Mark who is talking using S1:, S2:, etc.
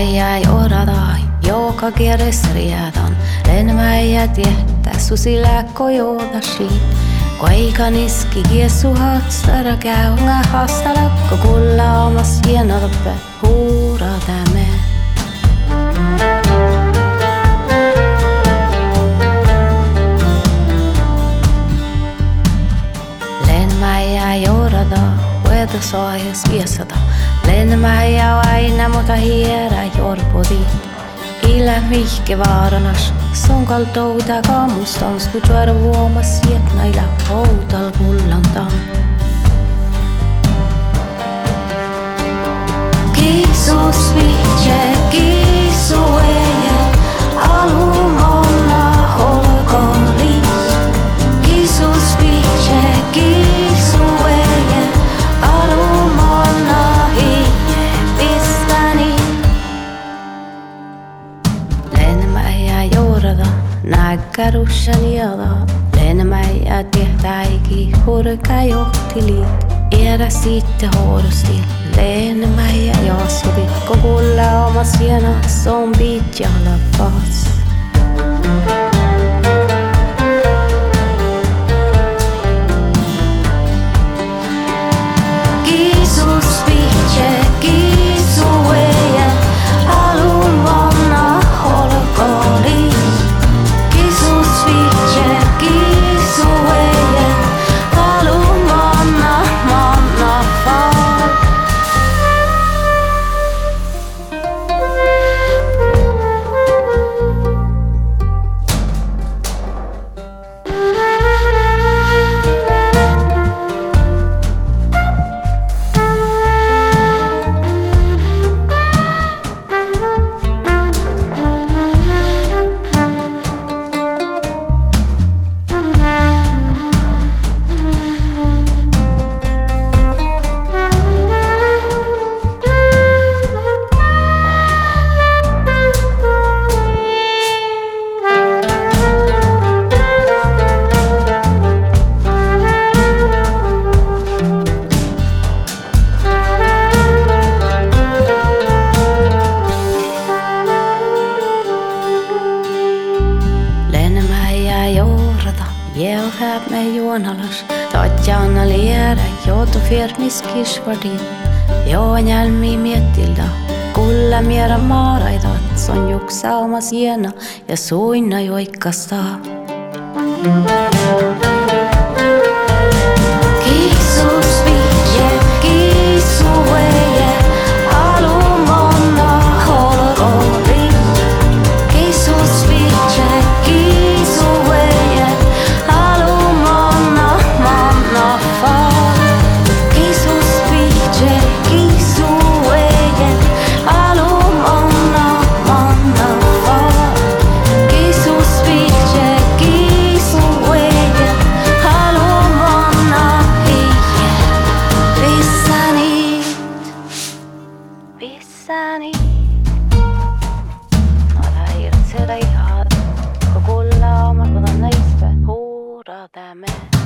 S1: Lenmäijä jorada, joka kieres riadan. Lenmäijä tietää susillä kojoda siit. Koika niski kiesu haastara käynä haastala, kun kulla omas hienotappe huurada me. Lenmäijä jorada, puedo soajas viesata. Lenmäijä aina mutta hiera jorpodi. Illä mihke vaaranas, son kaltouta kaamustans, kun tuoda vuomas sietnailla poutal kullantaan. Kiitos vihje, Naggarushan jada, lenemai ja tehtaiki, hurka johtili, era sitte horusti, lenemai ja jasovi, kogulla omas jena, zombit jala paas. Ég á hef með Jónalas Tatján a lére, jót a férmisz kisvadin. Jó a nyelmi mietilda, kullemjera maraidat, szonyuk számas jena, ja szújna joikka saa. Thank you. Vissäni. Ole irtseda ihad, kun kulla omal kodan näispe huurada me. thank